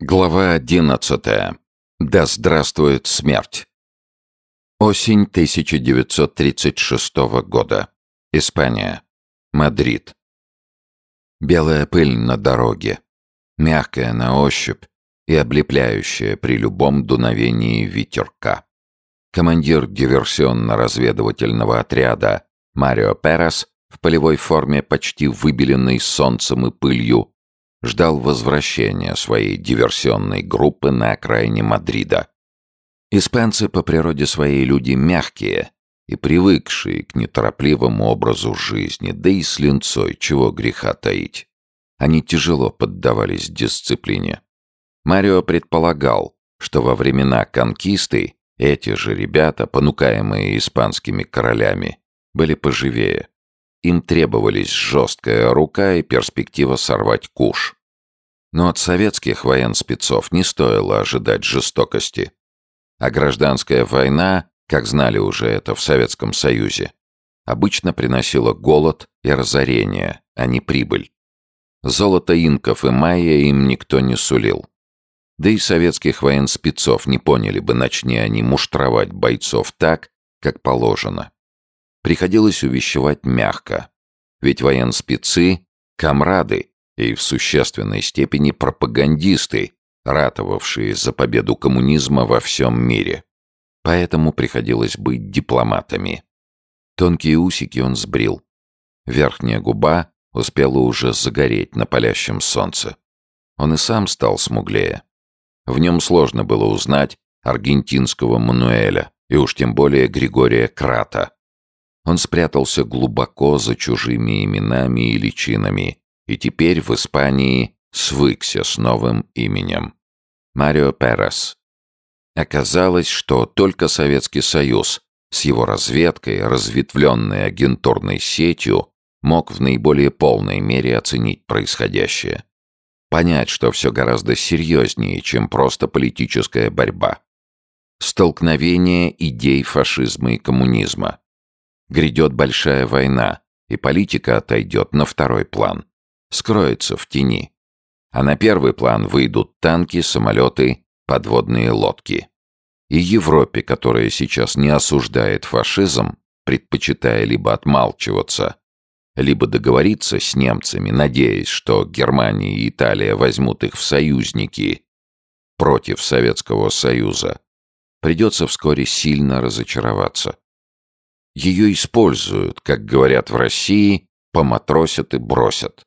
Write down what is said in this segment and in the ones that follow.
Глава одиннадцатая. Да здравствует смерть. Осень 1936 года. Испания. Мадрид. Белая пыль на дороге, мягкая на ощупь и облепляющая при любом дуновении ветерка. Командир диверсионно-разведывательного отряда Марио Перес в полевой форме, почти выбеленной солнцем и пылью, ждал возвращения своей диверсионной группы на окраине Мадрида. Испанцы по природе своей люди мягкие и привыкшие к неторопливому образу жизни, да и с линцой, чего греха таить. Они тяжело поддавались дисциплине. Марио предполагал, что во времена конкисты эти же ребята, понукаемые испанскими королями, были поживее. Им требовались жесткая рука и перспектива сорвать куш. Но от советских военспецов не стоило ожидать жестокости. А гражданская война, как знали уже это в Советском Союзе, обычно приносила голод и разорение, а не прибыль. Золото инков и майя им никто не сулил. Да и советских военспецов не поняли бы, начни они муштровать бойцов так, как положено. Приходилось увещевать мягко. Ведь военспецы — комрады и в существенной степени пропагандисты, ратовавшие за победу коммунизма во всем мире. Поэтому приходилось быть дипломатами. Тонкие усики он сбрил. Верхняя губа успела уже загореть на палящем солнце. Он и сам стал смуглее. В нем сложно было узнать аргентинского Мануэля, и уж тем более Григория Крата, он спрятался глубоко за чужими именами и личинами, и теперь в Испании свыкся с новым именем. Марио Перес. Оказалось, что только Советский Союз с его разведкой, разветвленной агентурной сетью, мог в наиболее полной мере оценить происходящее. Понять, что все гораздо серьезнее, чем просто политическая борьба. Столкновение идей фашизма и коммунизма. Грядет большая война, и политика отойдет на второй план. Скроется в тени. А на первый план выйдут танки, самолеты, подводные лодки. И Европе, которая сейчас не осуждает фашизм, предпочитая либо отмалчиваться, либо договориться с немцами, надеясь, что Германия и Италия возьмут их в союзники против Советского Союза, придется вскоре сильно разочароваться. Ее используют, как говорят в России, поматросят и бросят.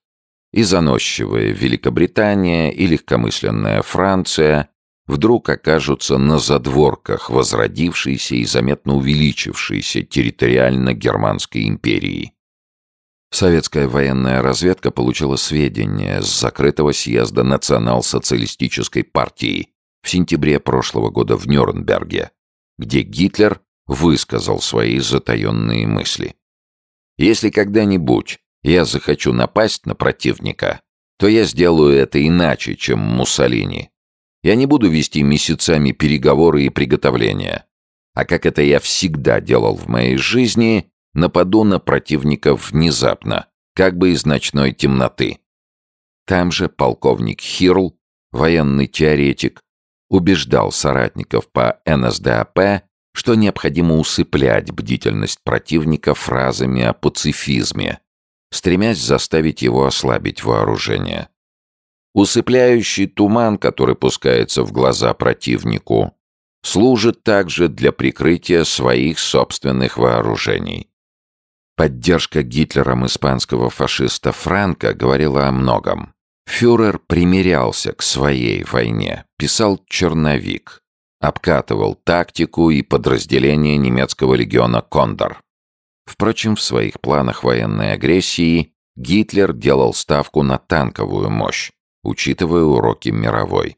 И заносчивая Великобритания и легкомысленная Франция вдруг окажутся на задворках возродившейся и заметно увеличившейся территориально Германской империи. Советская военная разведка получила сведения с закрытого съезда национал-социалистической партии в сентябре прошлого года в Нюрнберге, где Гитлер высказал свои затаенные мысли. «Если когда-нибудь я захочу напасть на противника, то я сделаю это иначе, чем Муссолини. Я не буду вести месяцами переговоры и приготовления. А как это я всегда делал в моей жизни, нападу на противника внезапно, как бы из ночной темноты. Там же полковник Хирл, военный теоретик, убеждал соратников по НСДАП что необходимо усыплять бдительность противника фразами о пацифизме, стремясь заставить его ослабить вооружение. Усыпляющий туман, который пускается в глаза противнику, служит также для прикрытия своих собственных вооружений. Поддержка Гитлером испанского фашиста Франка говорила о многом. Фюрер примирялся к своей войне, писал черновик, обкатывал тактику и подразделения немецкого легиона «Кондор». Впрочем, в своих планах военной агрессии Гитлер делал ставку на танковую мощь, учитывая уроки мировой.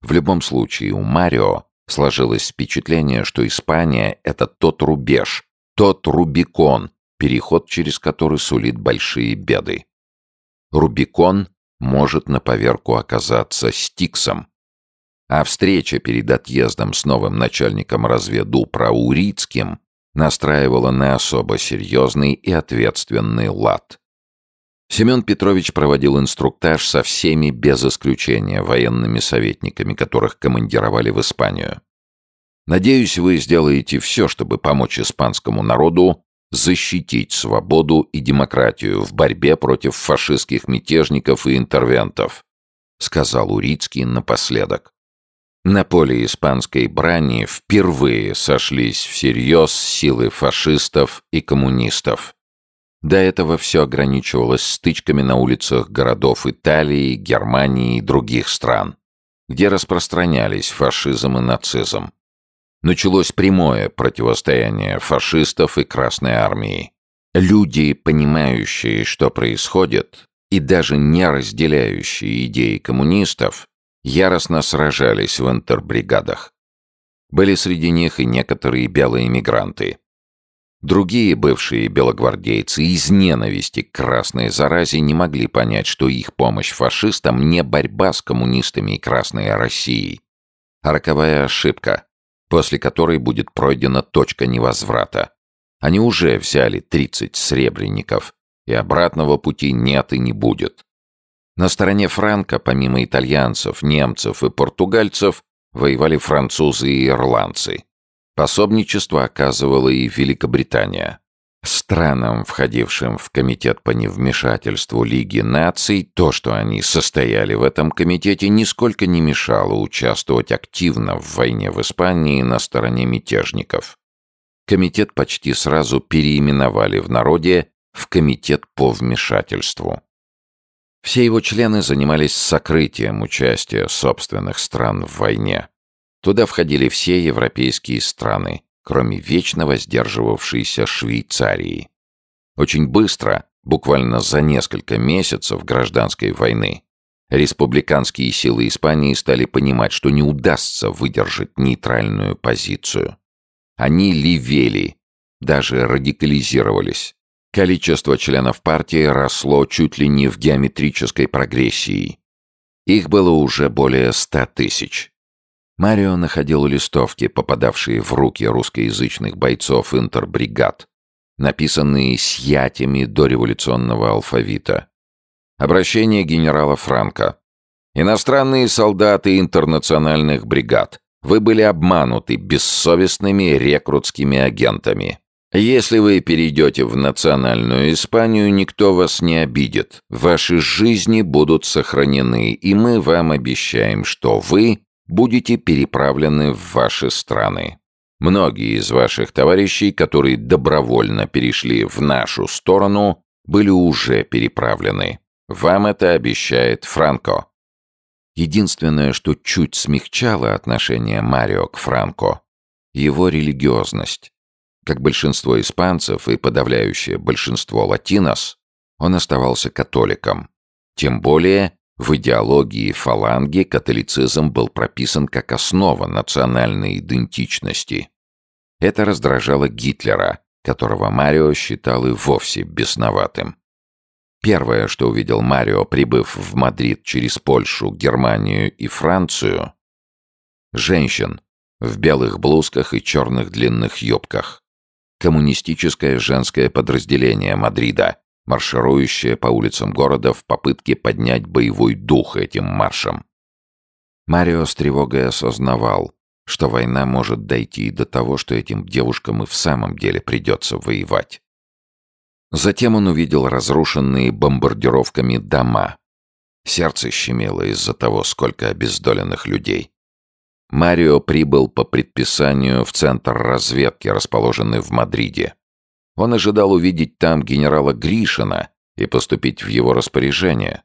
В любом случае, у Марио сложилось впечатление, что Испания — это тот рубеж, тот Рубикон, переход через который сулит большие беды. Рубикон может на поверку оказаться Стиксом, а встреча перед отъездом с новым начальником разведупра Урицким настраивала на особо серьезный и ответственный лад. Семен Петрович проводил инструктаж со всеми без исключения военными советниками, которых командировали в Испанию. Надеюсь, вы сделаете все, чтобы помочь испанскому народу защитить свободу и демократию в борьбе против фашистских мятежников и интервентов, сказал Урицкий напоследок. На поле испанской брани впервые сошлись всерьез силы фашистов и коммунистов. До этого все ограничивалось стычками на улицах городов Италии, Германии и других стран, где распространялись фашизм и нацизм. Началось прямое противостояние фашистов и Красной Армии. Люди, понимающие, что происходит, и даже не разделяющие идеи коммунистов, яростно сражались в интербригадах. Были среди них и некоторые белые мигранты. Другие бывшие белогвардейцы из ненависти к красной заразе не могли понять, что их помощь фашистам не борьба с коммунистами и Красной Россией, а роковая ошибка, после которой будет пройдена точка невозврата. Они уже взяли 30 сребреников, и обратного пути нет и не будет. На стороне Франка, помимо итальянцев, немцев и португальцев, воевали французы и ирландцы. Пособничество оказывала и Великобритания. Странам, входившим в Комитет по невмешательству Лиги наций, то, что они состояли в этом комитете, нисколько не мешало участвовать активно в войне в Испании на стороне мятежников. Комитет почти сразу переименовали в народе в Комитет по вмешательству. Все его члены занимались сокрытием участия собственных стран в войне. Туда входили все европейские страны, кроме вечно воздерживавшейся Швейцарии. Очень быстро, буквально за несколько месяцев гражданской войны, республиканские силы Испании стали понимать, что не удастся выдержать нейтральную позицию. Они ливели, даже радикализировались. Количество членов партии росло чуть ли не в геометрической прогрессии. Их было уже более ста тысяч. Марио находил листовки, попадавшие в руки русскоязычных бойцов интербригад, написанные с ятями дореволюционного алфавита. Обращение генерала Франка. «Иностранные солдаты интернациональных бригад, вы были обмануты бессовестными рекрутскими агентами. Если вы перейдете в национальную Испанию, никто вас не обидит. Ваши жизни будут сохранены, и мы вам обещаем, что вы будете переправлены в ваши страны. Многие из ваших товарищей, которые добровольно перешли в нашу сторону, были уже переправлены. Вам это обещает Франко. Единственное, что чуть смягчало отношение Марио к Франко — его религиозность. Как большинство испанцев и подавляющее большинство латинос, он оставался католиком. Тем более, в идеологии фаланги католицизм был прописан как основа национальной идентичности. Это раздражало Гитлера, которого Марио считал и вовсе бесноватым. Первое, что увидел Марио, прибыв в Мадрид через Польшу, Германию и Францию — женщин в белых блузках и черных длинных юбках. Коммунистическое женское подразделение Мадрида, марширующая по улицам города в попытке поднять боевой дух этим маршем. Марио с тревогой осознавал, что война может дойти и до того, что этим девушкам и в самом деле придется воевать. Затем он увидел разрушенные бомбардировками дома. Сердце щемило из-за того, сколько обездоленных людей. Марио прибыл по предписанию в центр разведки, расположенный в Мадриде. Он ожидал увидеть там генерала Гришина и поступить в его распоряжение.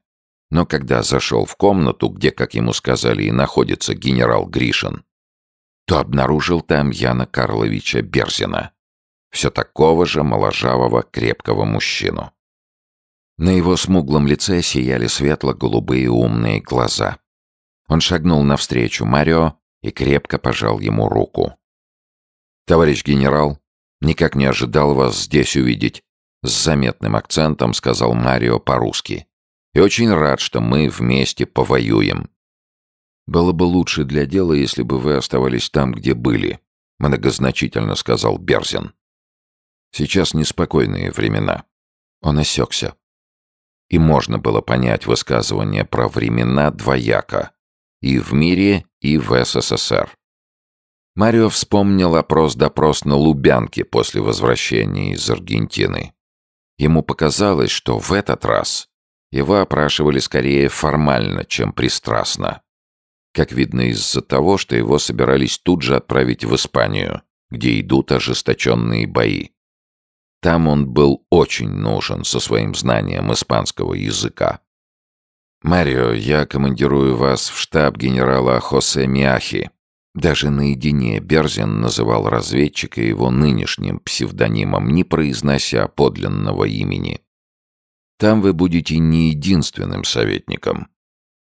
Но когда зашел в комнату, где, как ему сказали, и находится генерал Гришин, то обнаружил там Яна Карловича Берзина, все такого же моложавого крепкого мужчину. На его смуглом лице сияли светло-голубые умные глаза. Он шагнул навстречу Марио и крепко пожал ему руку. «Товарищ генерал», Никак не ожидал вас здесь увидеть», — с заметным акцентом сказал Марио по-русски. «И очень рад, что мы вместе повоюем». «Было бы лучше для дела, если бы вы оставались там, где были», — многозначительно сказал Берзин. «Сейчас неспокойные времена». Он осекся. и можно было понять высказывание про времена двояко и в мире, и в СССР. Марио вспомнил опрос-допрос на Лубянке после возвращения из Аргентины. Ему показалось, что в этот раз его опрашивали скорее формально, чем пристрастно. Как видно из-за того, что его собирались тут же отправить в Испанию, где идут ожесточенные бои. Там он был очень нужен со своим знанием испанского языка. «Марио, я командирую вас в штаб генерала Хосе Миахи». Даже наедине Берзин называл разведчика его нынешним псевдонимом, не произнося подлинного имени. «Там вы будете не единственным советником.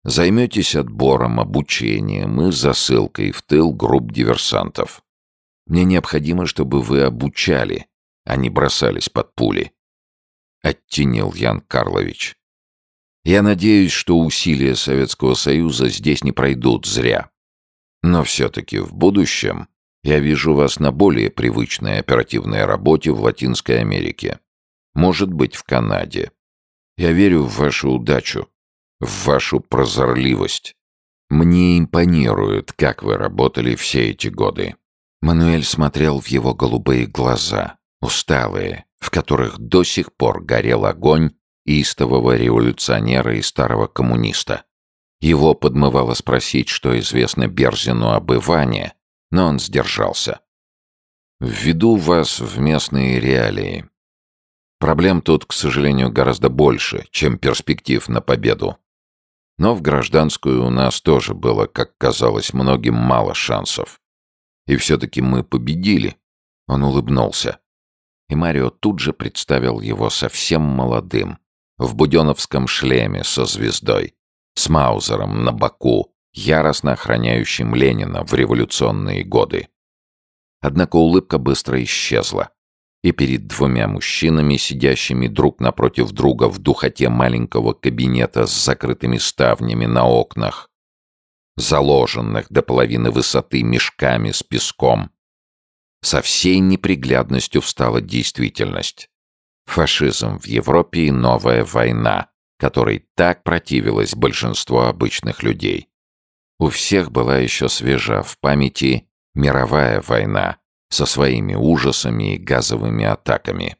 Займетесь отбором, обучением и засылкой в тыл групп диверсантов. Мне необходимо, чтобы вы обучали, они бросались под пули. Оттенил Ян Карлович. Я надеюсь, что усилия Советского Союза здесь не пройдут зря. Но все-таки в будущем я вижу вас на более привычной оперативной работе в Латинской Америке. Может быть, в Канаде. Я верю в вашу удачу, в вашу прозорливость. Мне импонирует, как вы работали все эти годы. Мануэль смотрел в его голубые глаза усталые, в которых до сих пор горел огонь истового революционера и старого коммуниста. Его подмывало спросить, что известно Берзину об Иване, но он сдержался. «Введу вас в местные реалии. Проблем тут, к сожалению, гораздо больше, чем перспектив на победу. Но в гражданскую у нас тоже было, как казалось многим, мало шансов. И все-таки мы победили». Он улыбнулся и Марио тут же представил его совсем молодым, в буденовском шлеме со звездой, с Маузером на боку, яростно охраняющим Ленина в революционные годы. Однако улыбка быстро исчезла, и перед двумя мужчинами, сидящими друг напротив друга в духоте маленького кабинета с закрытыми ставнями на окнах, заложенных до половины высоты мешками с песком, со всей неприглядностью встала действительность. Фашизм в Европе и новая война, которой так противилось большинство обычных людей. У всех была еще свежа в памяти мировая война со своими ужасами и газовыми атаками.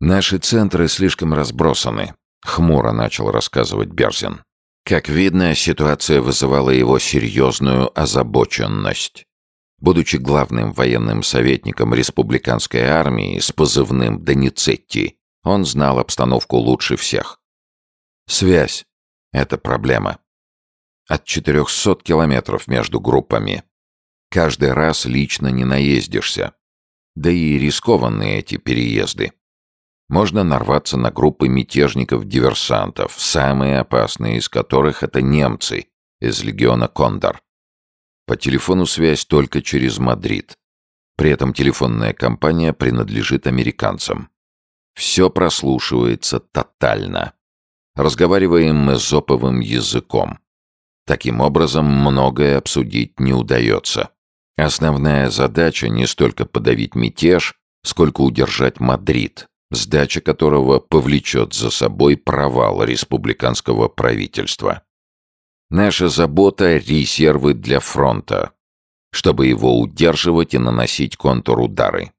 «Наши центры слишком разбросаны», — хмуро начал рассказывать Берзин. Как видно, ситуация вызывала его серьезную озабоченность. Будучи главным военным советником республиканской армии с позывным Доницетти, он знал обстановку лучше всех. Связь — это проблема. От 400 километров между группами. Каждый раз лично не наездишься. Да и рискованные эти переезды. Можно нарваться на группы мятежников-диверсантов, самые опасные из которых это немцы из легиона «Кондор». По телефону связь только через Мадрид. При этом телефонная компания принадлежит американцам. Все прослушивается тотально. Разговариваем мы эзоповым языком. Таким образом, многое обсудить не удается. Основная задача не столько подавить мятеж, сколько удержать Мадрид, сдача которого повлечет за собой провал республиканского правительства. Наша забота — резервы для фронта, чтобы его удерживать и наносить контрудары.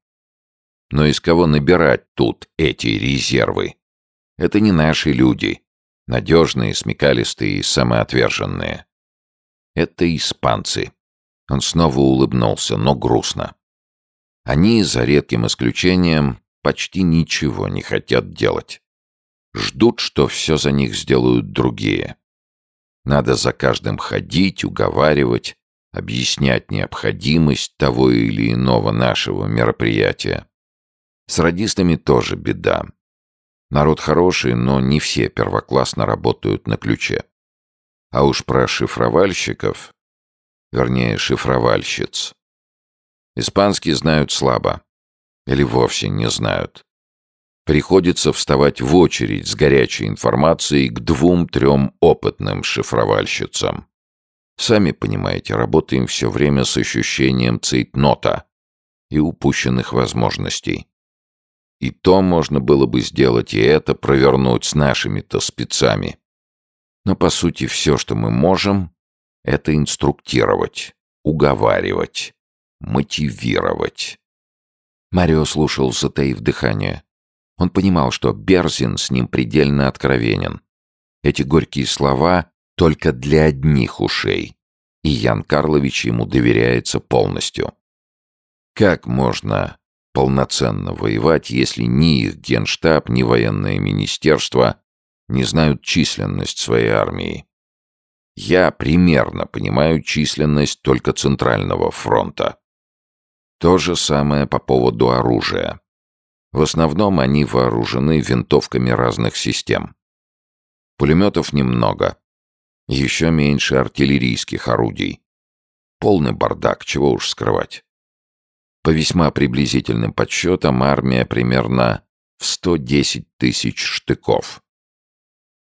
Но из кого набирать тут эти резервы? Это не наши люди, надежные, смекалистые и самоотверженные. Это испанцы. Он снова улыбнулся, но грустно. Они, за редким исключением, почти ничего не хотят делать. Ждут, что все за них сделают другие. Надо за каждым ходить, уговаривать, объяснять необходимость того или иного нашего мероприятия. С радистами тоже беда. Народ хороший, но не все первоклассно работают на ключе. А уж про шифровальщиков, вернее, шифровальщиц. Испанский знают слабо. Или вовсе не знают. Приходится вставать в очередь с горячей информацией к двум-трем опытным шифровальщицам. Сами понимаете, работаем все время с ощущением цейтнота и упущенных возможностей. И то можно было бы сделать, и это провернуть с нашими-то спецами. Но, по сути, все, что мы можем, это инструктировать, уговаривать, мотивировать. Марио слушал, затаив дыхание. Он понимал, что Берзин с ним предельно откровенен. Эти горькие слова только для одних ушей, и Ян Карлович ему доверяется полностью. Как можно полноценно воевать, если ни их генштаб, ни военное министерство не знают численность своей армии? Я примерно понимаю численность только Центрального фронта. То же самое по поводу оружия. В основном они вооружены винтовками разных систем. Пулеметов немного. Еще меньше артиллерийских орудий. Полный бардак, чего уж скрывать. По весьма приблизительным подсчетам, армия примерно в 110 тысяч штыков.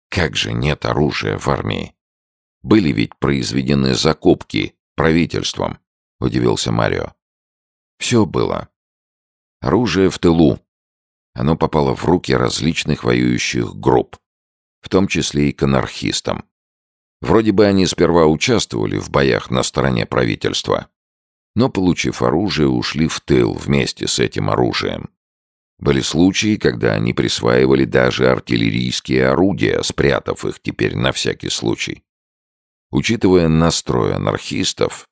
Как же нет оружия в армии? Были ведь произведены закупки правительством, удивился Марио. Все было. Оружие в тылу. Оно попало в руки различных воюющих групп, в том числе и к анархистам. Вроде бы они сперва участвовали в боях на стороне правительства, но, получив оружие, ушли в тыл вместе с этим оружием. Были случаи, когда они присваивали даже артиллерийские орудия, спрятав их теперь на всякий случай. Учитывая настрой анархистов,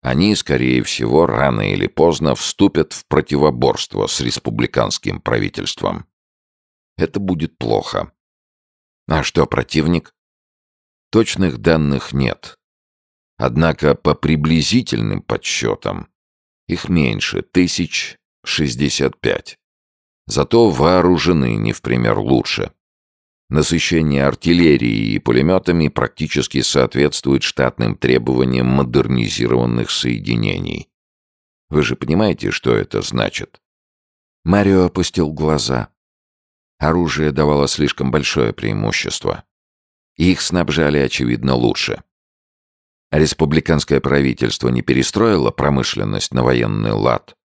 они, скорее всего, рано или поздно вступят в противоборство с республиканским правительством. Это будет плохо. А что противник? Точных данных нет. Однако по приблизительным подсчетам их меньше, тысяч шестьдесят пять. Зато вооружены не в пример лучше. Насыщение артиллерией и пулеметами практически соответствует штатным требованиям модернизированных соединений. Вы же понимаете, что это значит? Марио опустил глаза. Оружие давало слишком большое преимущество. Их снабжали, очевидно, лучше. Республиканское правительство не перестроило промышленность на военный лад.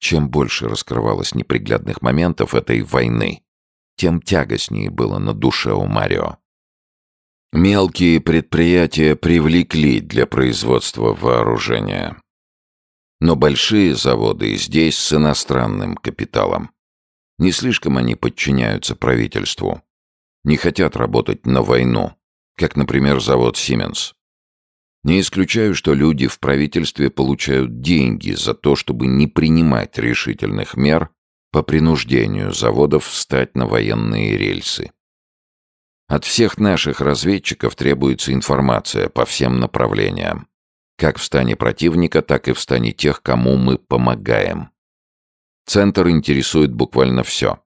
Чем больше раскрывалось неприглядных моментов этой войны, тем тягостнее было на душе у Марио. Мелкие предприятия привлекли для производства вооружения. Но большие заводы здесь с иностранным капиталом. Не слишком они подчиняются правительству. Не хотят работать на войну, как, например, завод «Сименс». Не исключаю, что люди в правительстве получают деньги за то, чтобы не принимать решительных мер по принуждению заводов встать на военные рельсы. От всех наших разведчиков требуется информация по всем направлениям, как в стане противника, так и в стане тех, кому мы помогаем. Центр интересует буквально все.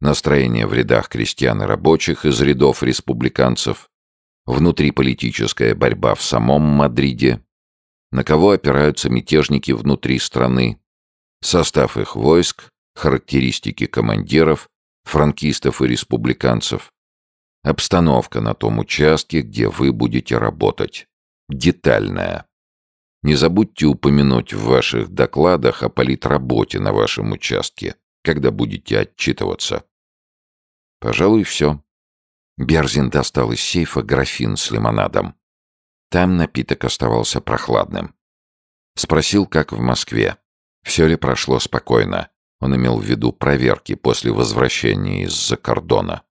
Настроение в рядах крестьян и рабочих из рядов республиканцев, внутриполитическая борьба в самом Мадриде, на кого опираются мятежники внутри страны, состав их войск, характеристики командиров, франкистов и республиканцев, обстановка на том участке, где вы будете работать. Детальная. Не забудьте упомянуть в ваших докладах о политработе на вашем участке, когда будете отчитываться. Пожалуй, все. Берзин достал из сейфа графин с лимонадом. Там напиток оставался прохладным. Спросил, как в Москве. Все ли прошло спокойно. Он имел в виду проверки после возвращения из-за кордона.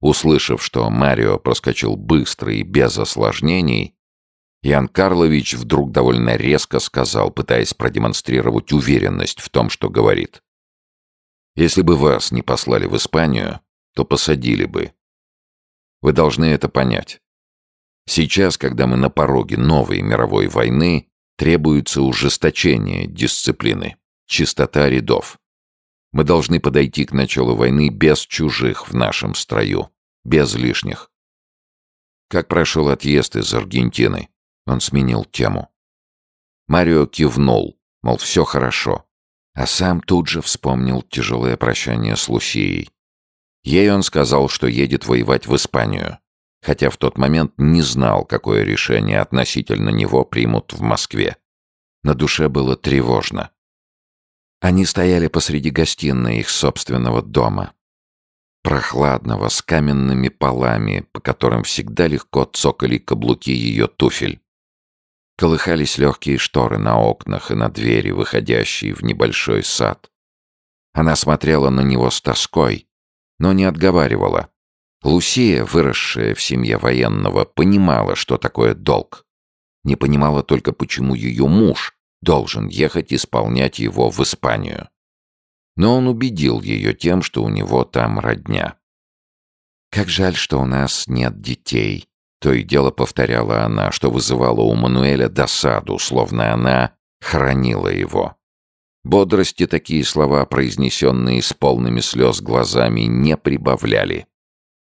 Услышав, что Марио проскочил быстро и без осложнений, Ян Карлович вдруг довольно резко сказал, пытаясь продемонстрировать уверенность в том, что говорит. «Если бы вас не послали в Испанию, то посадили бы. Вы должны это понять. Сейчас, когда мы на пороге новой мировой войны, требуется ужесточение дисциплины, чистота рядов. Мы должны подойти к началу войны без чужих в нашем строю, без лишних. Как прошел отъезд из Аргентины? Он сменил тему. Марио кивнул, мол, все хорошо. А сам тут же вспомнил тяжелое прощание с Лусией. Ей он сказал, что едет воевать в Испанию, хотя в тот момент не знал, какое решение относительно него примут в Москве. На душе было тревожно. Они стояли посреди гостиной их собственного дома. Прохладного, с каменными полами, по которым всегда легко цокали каблуки ее туфель. Колыхались легкие шторы на окнах и на двери, выходящие в небольшой сад. Она смотрела на него с тоской, но не отговаривала. Лусия, выросшая в семье военного, понимала, что такое долг. Не понимала только, почему ее муж должен ехать исполнять его в Испанию. Но он убедил ее тем, что у него там родня. «Как жаль, что у нас нет детей», — то и дело повторяла она, что вызывало у Мануэля досаду, словно она хранила его. Бодрости такие слова, произнесенные с полными слез глазами, не прибавляли,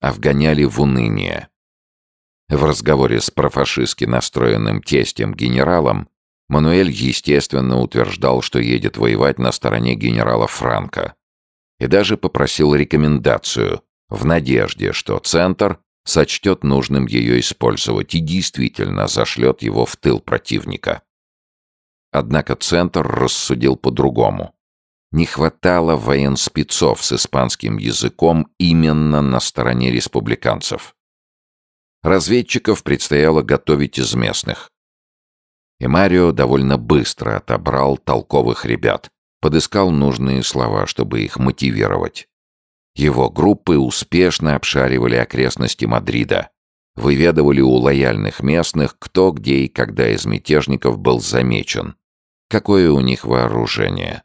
а вгоняли в уныние. В разговоре с профашистски настроенным тестем-генералом Мануэль, естественно, утверждал, что едет воевать на стороне генерала Франка. И даже попросил рекомендацию, в надежде, что Центр сочтет нужным ее использовать и действительно зашлет его в тыл противника. Однако Центр рассудил по-другому. Не хватало военспецов с испанским языком именно на стороне республиканцев. Разведчиков предстояло готовить из местных. И Марио довольно быстро отобрал толковых ребят, подыскал нужные слова, чтобы их мотивировать. Его группы успешно обшаривали окрестности Мадрида, выведывали у лояльных местных, кто где и когда из мятежников был замечен, какое у них вооружение.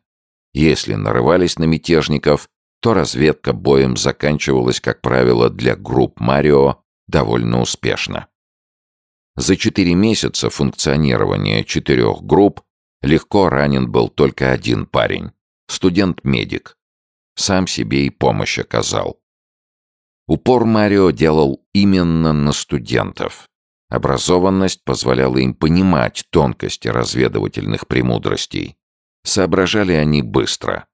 Если нарывались на мятежников, то разведка боем заканчивалась, как правило, для групп Марио довольно успешно. За четыре месяца функционирования четырех групп легко ранен был только один парень, студент-медик. Сам себе и помощь оказал. Упор Марио делал именно на студентов. Образованность позволяла им понимать тонкости разведывательных премудростей. Соображали они быстро.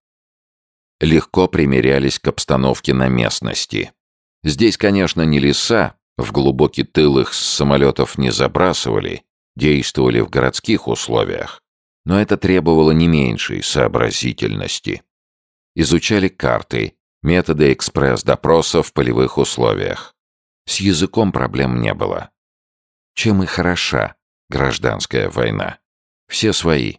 Легко примерялись к обстановке на местности. Здесь, конечно, не леса, в глубокий тыл их с самолетов не забрасывали, действовали в городских условиях, но это требовало не меньшей сообразительности. Изучали карты, методы экспресс-допроса в полевых условиях. С языком проблем не было. Чем и хороша гражданская война. Все свои.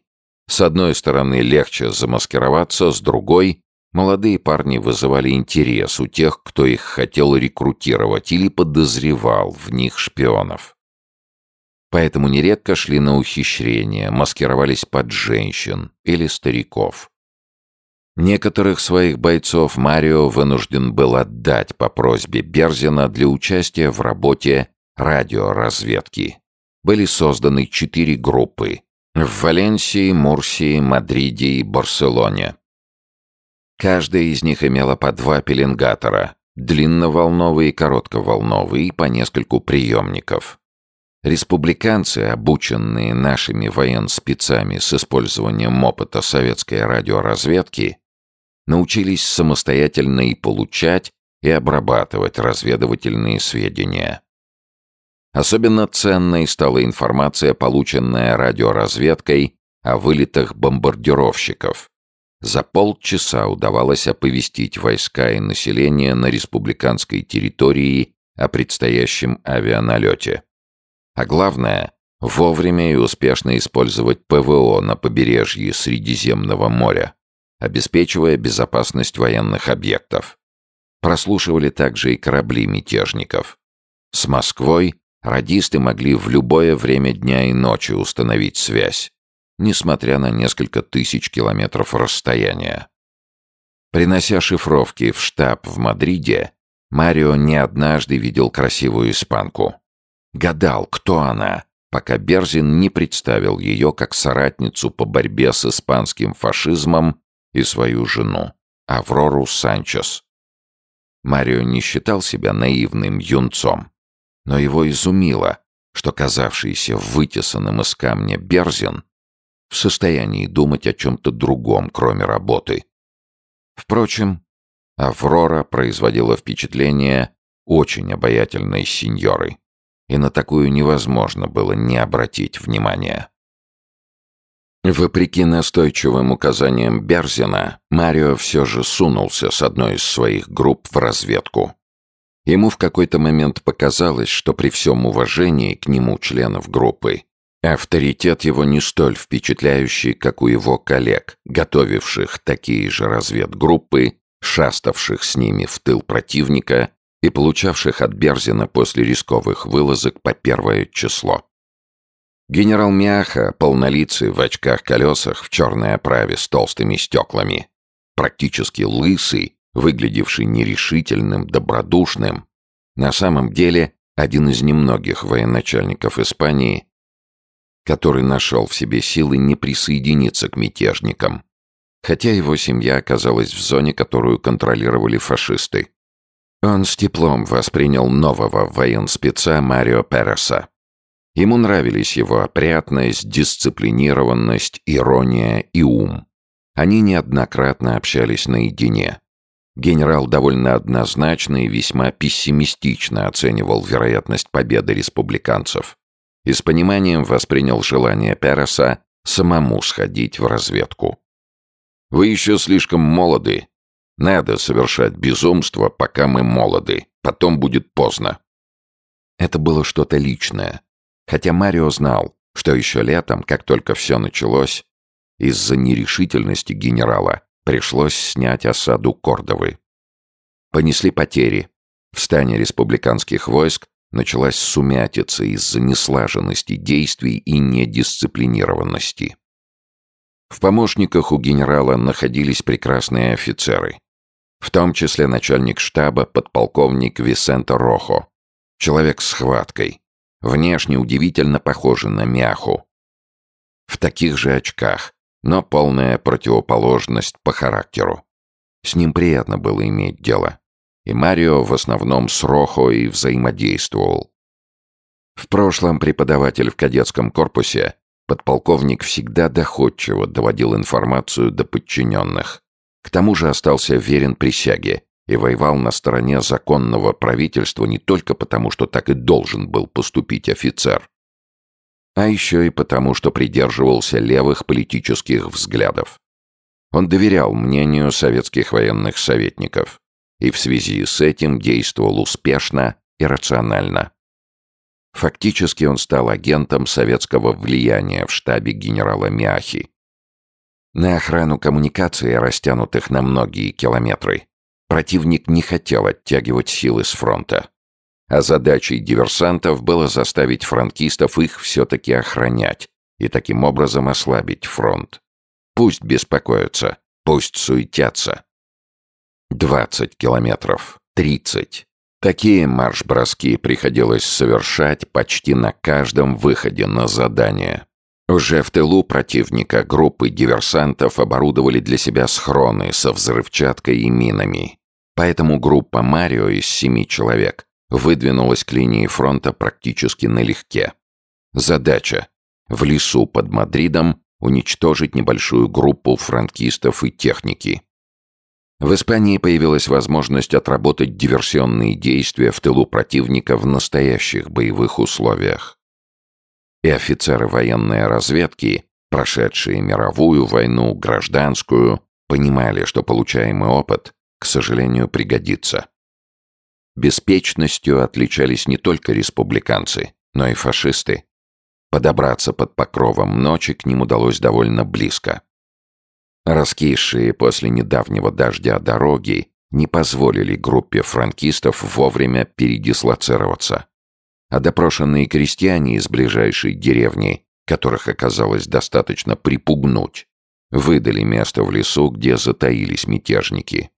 С одной стороны легче замаскироваться, с другой Молодые парни вызывали интерес у тех, кто их хотел рекрутировать или подозревал в них шпионов. Поэтому нередко шли на ухищрения, маскировались под женщин или стариков. Некоторых своих бойцов Марио вынужден был отдать по просьбе Берзина для участия в работе радиоразведки. Были созданы четыре группы в Валенсии, Мурсии, Мадриде и Барселоне. Каждая из них имела по два пеленгатора, длинноволновый и коротковолновый, и по нескольку приемников. Республиканцы, обученные нашими военспецами с использованием опыта советской радиоразведки, научились самостоятельно и получать, и обрабатывать разведывательные сведения. Особенно ценной стала информация, полученная радиоразведкой о вылетах бомбардировщиков, за полчаса удавалось оповестить войска и население на республиканской территории о предстоящем авианалете. А главное, вовремя и успешно использовать ПВО на побережье Средиземного моря, обеспечивая безопасность военных объектов. Прослушивали также и корабли мятежников. С Москвой радисты могли в любое время дня и ночи установить связь несмотря на несколько тысяч километров расстояния. Принося шифровки в штаб в Мадриде, Марио не однажды видел красивую испанку. Гадал, кто она, пока Берзин не представил ее как соратницу по борьбе с испанским фашизмом и свою жену, Аврору Санчес. Марио не считал себя наивным юнцом, но его изумило, что казавшийся вытесанным из камня Берзин в состоянии думать о чем-то другом, кроме работы. Впрочем, Аврора производила впечатление очень обаятельной сеньоры, и на такую невозможно было не обратить внимания. Вопреки настойчивым указаниям Берзина, Марио все же сунулся с одной из своих групп в разведку. Ему в какой-то момент показалось, что при всем уважении к нему членов группы, авторитет его не столь впечатляющий, как у его коллег, готовивших такие же разведгруппы, шаставших с ними в тыл противника и получавших от Берзина после рисковых вылазок по первое число. Генерал Мяха, полнолицый, в очках-колесах, в черной оправе с толстыми стеклами, практически лысый, выглядевший нерешительным, добродушным, на самом деле один из немногих военачальников Испании, который нашел в себе силы не присоединиться к мятежникам, хотя его семья оказалась в зоне, которую контролировали фашисты. Он с теплом воспринял нового военспеца Марио Переса. Ему нравились его опрятность, дисциплинированность, ирония и ум. Они неоднократно общались наедине. Генерал довольно однозначно и весьма пессимистично оценивал вероятность победы республиканцев и с пониманием воспринял желание Переса самому сходить в разведку. «Вы еще слишком молоды. Надо совершать безумство, пока мы молоды. Потом будет поздно». Это было что-то личное, Хотя Марио знал, что еще летом, как только все началось, из-за нерешительности генерала пришлось снять осаду Кордовы. Понесли потери. В стане республиканских войск началась сумятица из-за неслаженности действий и недисциплинированности. В помощниках у генерала находились прекрасные офицеры, в том числе начальник штаба подполковник Висенто Рохо, человек с хваткой, Внешне удивительно похожи на мяху. В таких же очках, но полная противоположность по характеру. С ним приятно было иметь дело. И Марио в основном с Рохо и взаимодействовал. В прошлом преподаватель в кадетском корпусе, подполковник всегда доходчиво доводил информацию до подчиненных. К тому же остался верен присяге и воевал на стороне законного правительства не только потому, что так и должен был поступить офицер, а еще и потому, что придерживался левых политических взглядов. Он доверял мнению советских военных советников и в связи с этим действовал успешно и рационально. Фактически он стал агентом советского влияния в штабе генерала Мяхи. На охрану коммуникаций, растянутых на многие километры, Противник не хотел оттягивать силы с фронта. А задачей диверсантов было заставить франкистов их все-таки охранять и таким образом ослабить фронт. Пусть беспокоятся, пусть суетятся. 20 километров, 30. Такие марш-броски приходилось совершать почти на каждом выходе на задание. Уже в тылу противника группы диверсантов оборудовали для себя схроны со взрывчаткой и минами. Поэтому группа «Марио» из семи человек выдвинулась к линии фронта практически налегке. Задача — в лесу под Мадридом уничтожить небольшую группу франкистов и техники. В Испании появилась возможность отработать диверсионные действия в тылу противника в настоящих боевых условиях и офицеры военной разведки, прошедшие мировую войну, гражданскую, понимали, что получаемый опыт, к сожалению, пригодится. Беспечностью отличались не только республиканцы, но и фашисты. Подобраться под покровом ночи к ним удалось довольно близко. Раскисшие после недавнего дождя дороги не позволили группе франкистов вовремя передислоцироваться а допрошенные крестьяне из ближайшей деревни, которых оказалось достаточно припугнуть, выдали место в лесу, где затаились мятежники.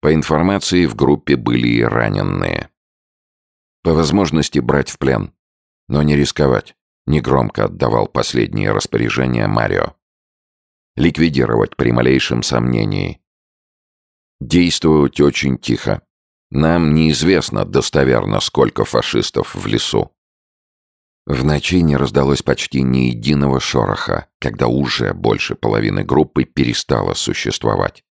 По информации, в группе были и раненые. По возможности брать в плен, но не рисковать, негромко отдавал последние распоряжения Марио. Ликвидировать при малейшем сомнении. Действовать очень тихо, нам неизвестно достоверно, сколько фашистов в лесу. В ночи не раздалось почти ни единого шороха, когда уже больше половины группы перестала существовать.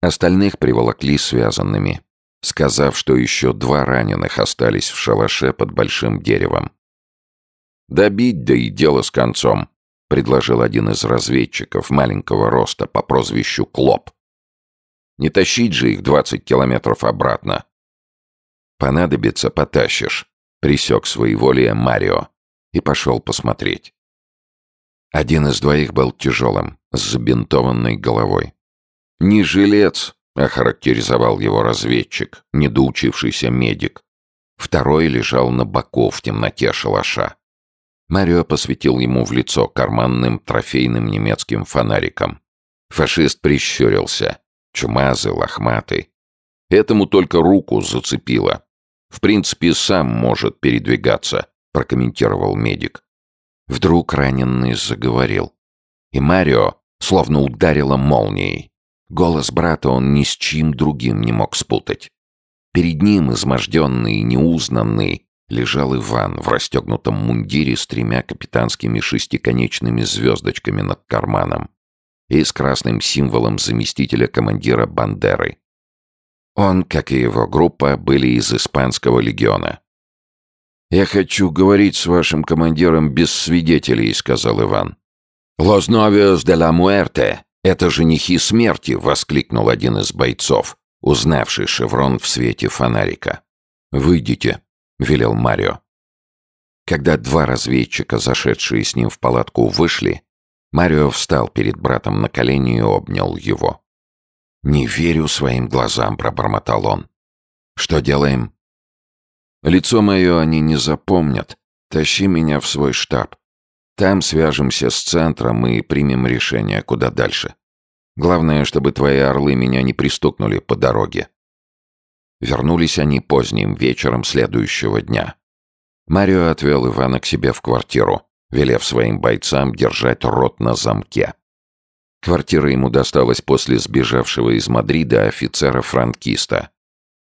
Остальных приволокли связанными, сказав, что еще два раненых остались в шалаше под большим деревом. Добить, да и дело с концом. — предложил один из разведчиков маленького роста по прозвищу Клоп. «Не тащить же их двадцать километров обратно». «Понадобится, потащишь», — присек своеволие Марио и пошел посмотреть. Один из двоих был тяжелым, с забинтованной головой. «Не жилец», — охарактеризовал его разведчик, недоучившийся медик. Второй лежал на боку в темноте шалаша. Марио посветил ему в лицо карманным трофейным немецким фонариком. Фашист прищурился. Чумазый, лохматый. Этому только руку зацепило. В принципе, сам может передвигаться, прокомментировал медик. Вдруг раненый заговорил. И Марио словно ударило молнией. Голос брата он ни с чем другим не мог спутать. Перед ним, изможденный и неузнанный, лежал Иван в расстегнутом мундире с тремя капитанскими шестиконечными звездочками над карманом и с красным символом заместителя командира Бандеры. Он, как и его группа, были из Испанского легиона. «Я хочу говорить с вашим командиром без свидетелей», — сказал Иван. «Los novios de la muerte — это женихи смерти», — воскликнул один из бойцов, узнавший шеврон в свете фонарика. «Выйдите», — велел Марио. Когда два разведчика, зашедшие с ним в палатку, вышли, Марио встал перед братом на колени и обнял его. «Не верю своим глазам», — пробормотал он. «Что делаем?» «Лицо мое они не запомнят. Тащи меня в свой штаб. Там свяжемся с центром и примем решение, куда дальше. Главное, чтобы твои орлы меня не пристукнули по дороге. Вернулись они поздним вечером следующего дня. Марио отвел Ивана к себе в квартиру, велев своим бойцам держать рот на замке. Квартира ему досталась после сбежавшего из Мадрида офицера-франкиста.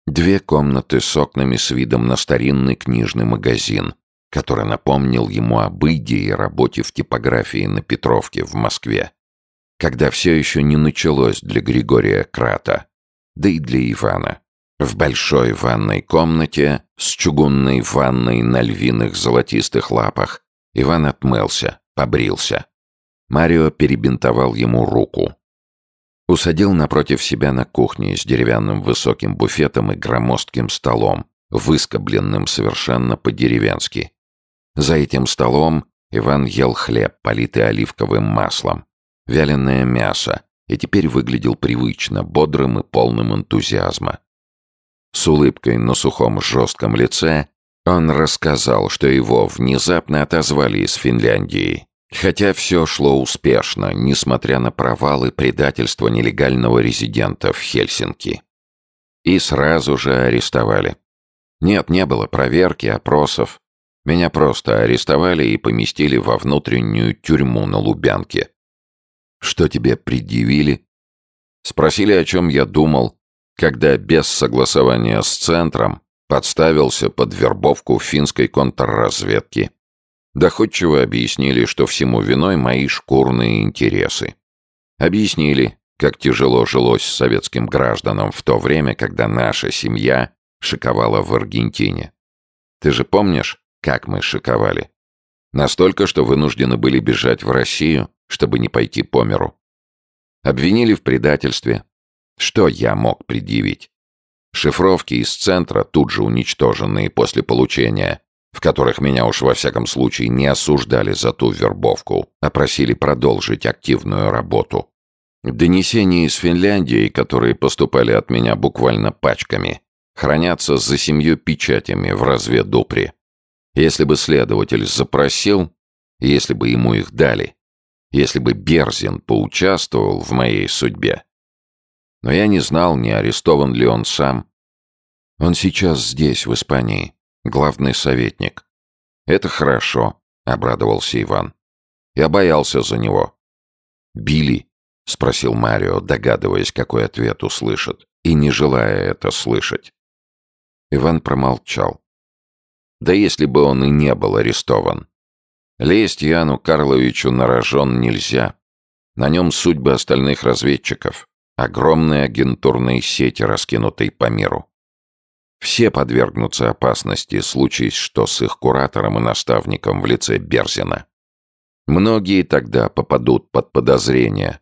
Две комнаты с окнами с видом на старинный книжный магазин, который напомнил ему об Иде и работе в типографии на Петровке в Москве, когда все еще не началось для Григория Крата, да и для Ивана. В большой ванной комнате с чугунной ванной на львиных золотистых лапах Иван отмылся, побрился. Марио перебинтовал ему руку. Усадил напротив себя на кухне с деревянным высоким буфетом и громоздким столом, выскобленным совершенно по-деревенски. За этим столом Иван ел хлеб, политый оливковым маслом, вяленое мясо, и теперь выглядел привычно, бодрым и полным энтузиазма. С улыбкой на сухом жестком лице он рассказал, что его внезапно отозвали из Финляндии, хотя все шло успешно, несмотря на провалы предательства нелегального резидента в Хельсинки. И сразу же арестовали. Нет, не было проверки, опросов. Меня просто арестовали и поместили во внутреннюю тюрьму на Лубянке. Что тебе предъявили? Спросили, о чем я думал, когда без согласования с Центром подставился под вербовку финской контрразведки. Доходчиво объяснили, что всему виной мои шкурные интересы. Объяснили, как тяжело жилось советским гражданам в то время, когда наша семья шиковала в Аргентине. Ты же помнишь, как мы шиковали? Настолько, что вынуждены были бежать в Россию, чтобы не пойти по миру. Обвинили в предательстве, что я мог предъявить? Шифровки из центра, тут же уничтоженные после получения, в которых меня уж во всяком случае не осуждали за ту вербовку, а просили продолжить активную работу. Донесения из Финляндии, которые поступали от меня буквально пачками, хранятся за семью печатями в разведупре. Если бы следователь запросил, если бы ему их дали, если бы Берзин поучаствовал в моей судьбе, но я не знал, не арестован ли он сам. Он сейчас здесь, в Испании, главный советник. Это хорошо, обрадовался Иван. Я боялся за него. Били? спросил Марио, догадываясь, какой ответ услышит, и не желая это слышать. Иван промолчал. Да если бы он и не был арестован. Лезть Яну Карловичу на рожон нельзя. На нем судьбы остальных разведчиков огромной агентурной сети, раскинутой по миру. Все подвергнутся опасности, случись что с их куратором и наставником в лице Берзина. Многие тогда попадут под подозрение.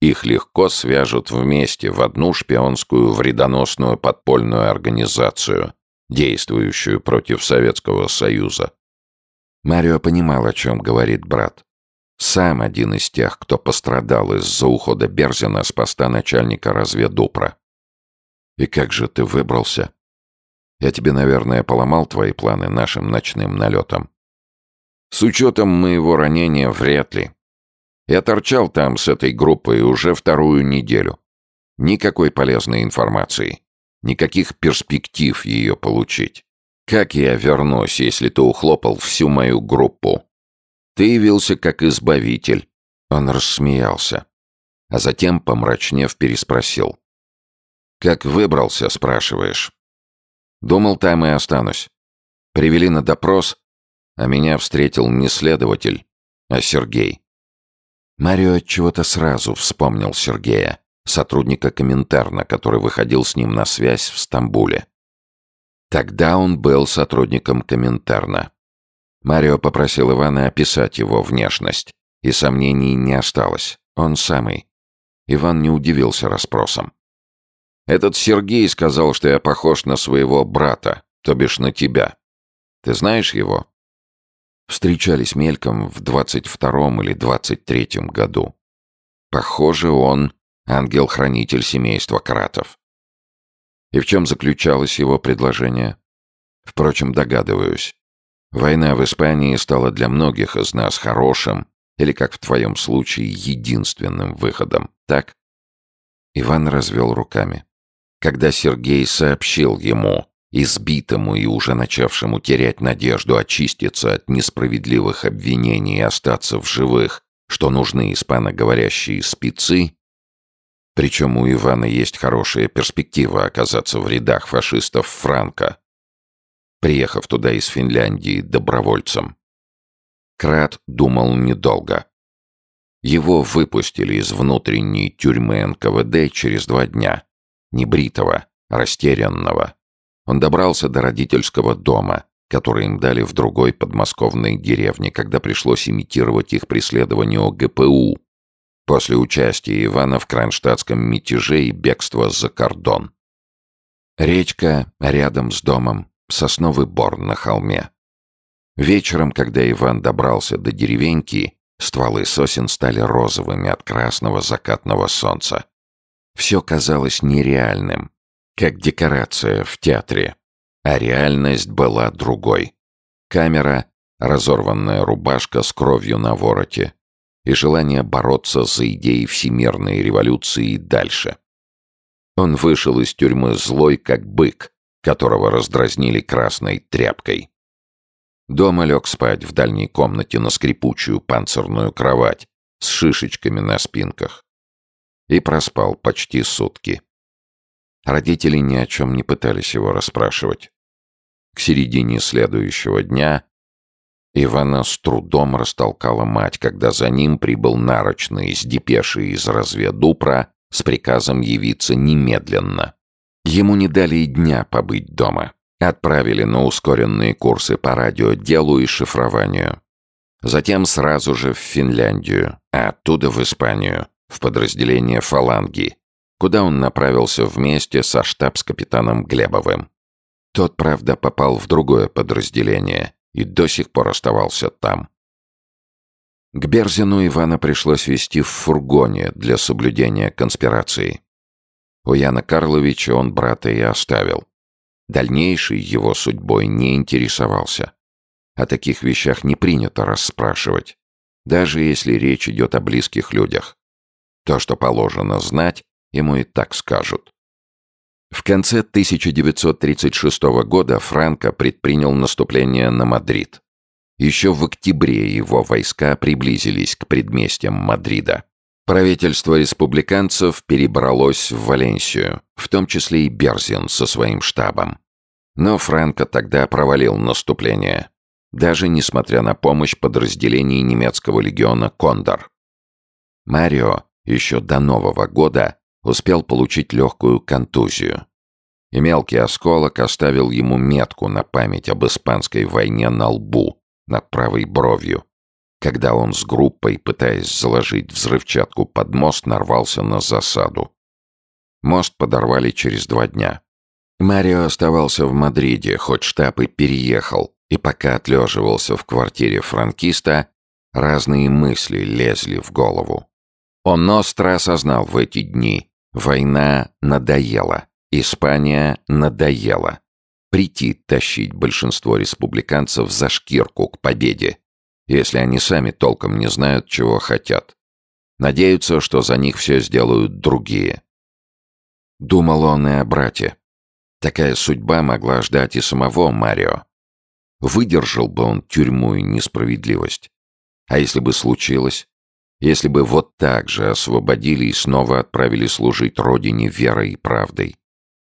Их легко свяжут вместе в одну шпионскую вредоносную подпольную организацию, действующую против Советского Союза. Марио понимал, о чем говорит брат. Сам один из тех, кто пострадал из-за ухода Берзина с поста начальника разведупра. «И как же ты выбрался?» «Я тебе, наверное, поломал твои планы нашим ночным налетом». «С учетом моего ранения вряд ли. Я торчал там с этой группой уже вторую неделю. Никакой полезной информации, никаких перспектив ее получить. Как я вернусь, если ты ухлопал всю мою группу? Ты явился как избавитель. Он рассмеялся, а затем, помрачнев, переспросил. «Как выбрался, спрашиваешь?» «Думал, там и останусь. Привели на допрос, а меня встретил не следователь, а Сергей». Марио чего-то сразу вспомнил Сергея, сотрудника Коминтерна, который выходил с ним на связь в Стамбуле. Тогда он был сотрудником Коминтерна. Марио попросил Ивана описать его внешность, и сомнений не осталось. Он самый. Иван не удивился расспросам. «Этот Сергей сказал, что я похож на своего брата, то бишь на тебя. Ты знаешь его?» Встречались мельком в двадцать втором или двадцать третьем году. Похоже, он ангел-хранитель семейства Кратов. И в чем заключалось его предложение? Впрочем, догадываюсь. Война в Испании стала для многих из нас хорошим, или, как в твоем случае, единственным выходом, так? Иван развел руками. Когда Сергей сообщил ему, избитому и уже начавшему терять надежду очиститься от несправедливых обвинений и остаться в живых, что нужны испаноговорящие спецы, причем у Ивана есть хорошая перспектива оказаться в рядах фашистов Франка, приехав туда из Финляндии добровольцем. Крат думал недолго. Его выпустили из внутренней тюрьмы НКВД через два дня. Небритого, растерянного. Он добрался до родительского дома, который им дали в другой подмосковной деревне, когда пришлось имитировать их преследование ОГПУ после участия Ивана в кронштадтском мятеже и бегства за кордон. Речка рядом с домом, сосновый бор на холме. Вечером, когда Иван добрался до деревеньки, стволы сосен стали розовыми от красного закатного солнца. Все казалось нереальным, как декорация в театре. А реальность была другой. Камера, разорванная рубашка с кровью на вороте и желание бороться за идеи всемирной революции дальше. Он вышел из тюрьмы злой, как бык, которого раздразнили красной тряпкой. Дома лег спать в дальней комнате на скрипучую панцирную кровать с шишечками на спинках. И проспал почти сутки. Родители ни о чем не пытались его расспрашивать. К середине следующего дня Ивана с трудом растолкала мать, когда за ним прибыл нарочный с депешей из разведупра с приказом явиться немедленно. Ему не дали и дня побыть дома. Отправили на ускоренные курсы по радиоделу и шифрованию. Затем сразу же в Финляндию, а оттуда в Испанию, в подразделение «Фаланги», куда он направился вместе со штабс-капитаном Глебовым. Тот, правда, попал в другое подразделение и до сих пор оставался там. К Берзину Ивана пришлось вести в фургоне для соблюдения конспирации. У Яна Карловича он брата и оставил. Дальнейшей его судьбой не интересовался. О таких вещах не принято расспрашивать, даже если речь идет о близких людях. То, что положено знать, ему и так скажут. В конце 1936 года Франко предпринял наступление на Мадрид. Еще в октябре его войска приблизились к предместьям Мадрида. Правительство республиканцев перебралось в Валенсию, в том числе и Берзин со своим штабом. Но Франко тогда провалил наступление, даже несмотря на помощь подразделений немецкого легиона «Кондор». Марио еще до Нового года успел получить легкую контузию. И мелкий осколок оставил ему метку на память об испанской войне на лбу, над правой бровью. Когда он с группой, пытаясь заложить взрывчатку под мост, нарвался на засаду. Мост подорвали через два дня. Марио оставался в Мадриде, хоть штаб и переехал, и пока отлеживался в квартире франкиста, разные мысли лезли в голову. Он остро осознал в эти дни, война надоела, Испания надоела. Прийти тащить большинство республиканцев за шкирку к победе, если они сами толком не знают, чего хотят. Надеются, что за них все сделают другие. Думал он и о брате. Такая судьба могла ждать и самого Марио. Выдержал бы он тюрьму и несправедливость. А если бы случилось? Если бы вот так же освободили и снова отправили служить Родине верой и правдой?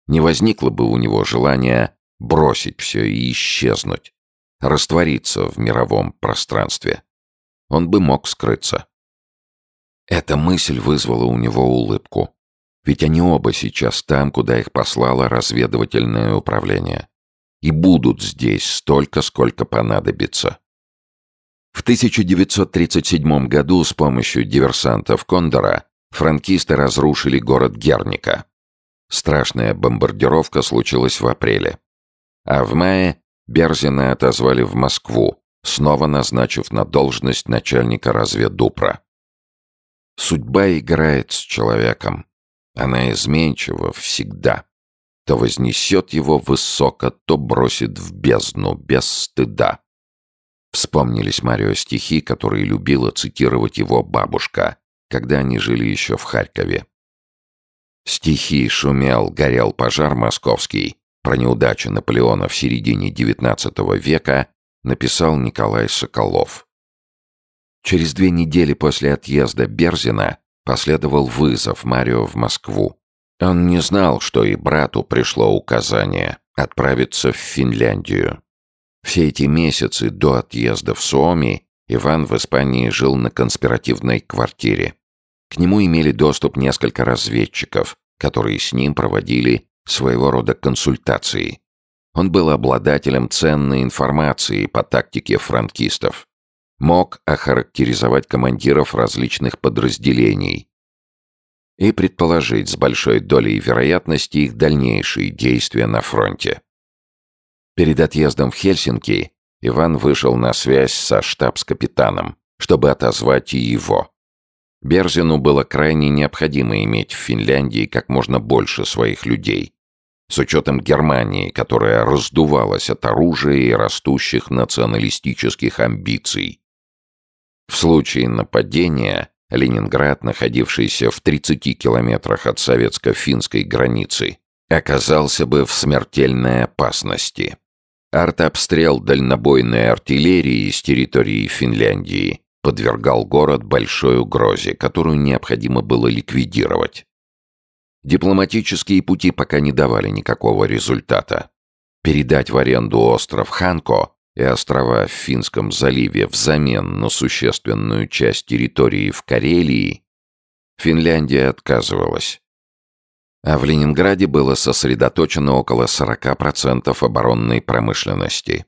Не возникло бы у него желания бросить все и исчезнуть, раствориться в мировом пространстве. Он бы мог скрыться. Эта мысль вызвала у него улыбку. Ведь они оба сейчас там, куда их послало разведывательное управление. И будут здесь столько, сколько понадобится. В 1937 году с помощью диверсантов Кондора франкисты разрушили город Герника. Страшная бомбардировка случилась в апреле. А в мае Берзина отозвали в Москву, снова назначив на должность начальника разведупра. Судьба играет с человеком. Она изменчива всегда. То вознесет его высоко, то бросит в бездну, без стыда. Вспомнились Марио стихи, которые любила цитировать его бабушка, когда они жили еще в Харькове. Стихи шумел, горел пожар московский. Про неудачу Наполеона в середине XIX века написал Николай Соколов. Через две недели после отъезда Берзина Последовал вызов Марио в Москву. Он не знал, что и брату пришло указание отправиться в Финляндию. Все эти месяцы до отъезда в Суоми Иван в Испании жил на конспиративной квартире. К нему имели доступ несколько разведчиков, которые с ним проводили своего рода консультации. Он был обладателем ценной информации по тактике франкистов мог охарактеризовать командиров различных подразделений и предположить с большой долей вероятности их дальнейшие действия на фронте. Перед отъездом в Хельсинки Иван вышел на связь со штабс-капитаном, чтобы отозвать и его. Берзину было крайне необходимо иметь в Финляндии как можно больше своих людей. С учетом Германии, которая раздувалась от оружия и растущих националистических амбиций, в случае нападения Ленинград, находившийся в 30 километрах от советско-финской границы, оказался бы в смертельной опасности. Артобстрел дальнобойной артиллерии с территории Финляндии подвергал город большой угрозе, которую необходимо было ликвидировать. Дипломатические пути пока не давали никакого результата. Передать в аренду остров Ханко и острова в Финском заливе взамен на существенную часть территории в Карелии, Финляндия отказывалась. А в Ленинграде было сосредоточено около 40% оборонной промышленности.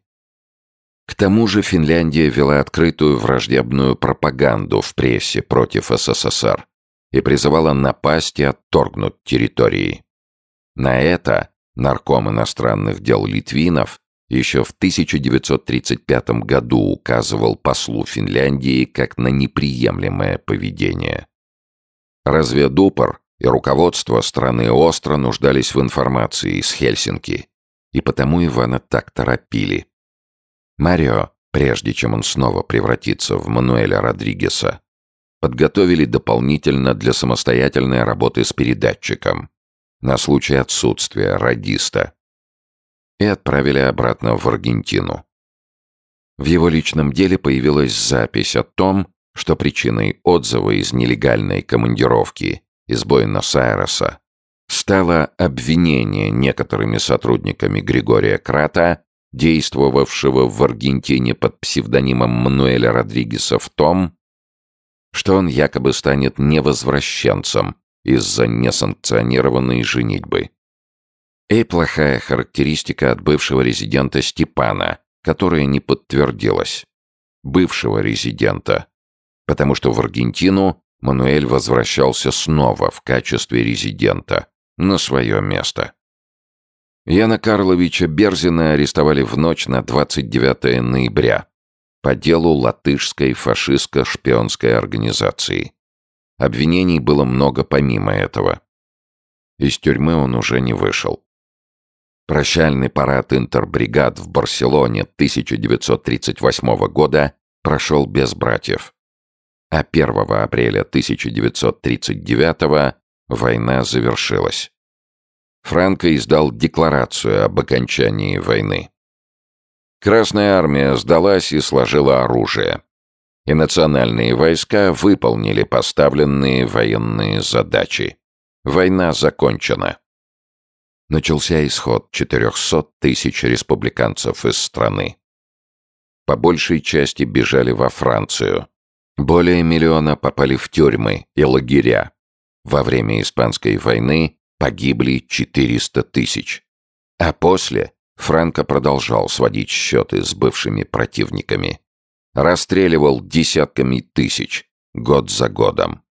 К тому же Финляндия вела открытую враждебную пропаганду в прессе против СССР и призывала напасть и отторгнуть территории. На это нарком иностранных дел Литвинов еще в 1935 году указывал послу Финляндии как на неприемлемое поведение. Разведупор и руководство страны остро нуждались в информации из Хельсинки, и потому Ивана так торопили. Марио, прежде чем он снова превратится в Мануэля Родригеса, подготовили дополнительно для самостоятельной работы с передатчиком на случай отсутствия радиста и отправили обратно в Аргентину. В его личном деле появилась запись о том, что причиной отзыва из нелегальной командировки из Буэнос-Айреса стало обвинение некоторыми сотрудниками Григория Крата, действовавшего в Аргентине под псевдонимом Мануэля Родригеса в том, что он якобы станет невозвращенцем из-за несанкционированной женитьбы. И плохая характеристика от бывшего резидента Степана, которая не подтвердилась. бывшего резидента, потому что в Аргентину Мануэль возвращался снова в качестве резидента на свое место. Яна Карловича Берзина арестовали в ночь на 29 ноября по делу латышской фашистско-шпионской организации. Обвинений было много помимо этого. Из тюрьмы он уже не вышел. Прощальный парад интербригад в Барселоне 1938 года прошел без братьев. А 1 апреля 1939 война завершилась. Франко издал декларацию об окончании войны. Красная армия сдалась и сложила оружие. И национальные войска выполнили поставленные военные задачи. Война закончена начался исход 400 тысяч республиканцев из страны. По большей части бежали во Францию. Более миллиона попали в тюрьмы и лагеря. Во время Испанской войны погибли 400 тысяч. А после Франко продолжал сводить счеты с бывшими противниками. Расстреливал десятками тысяч, год за годом.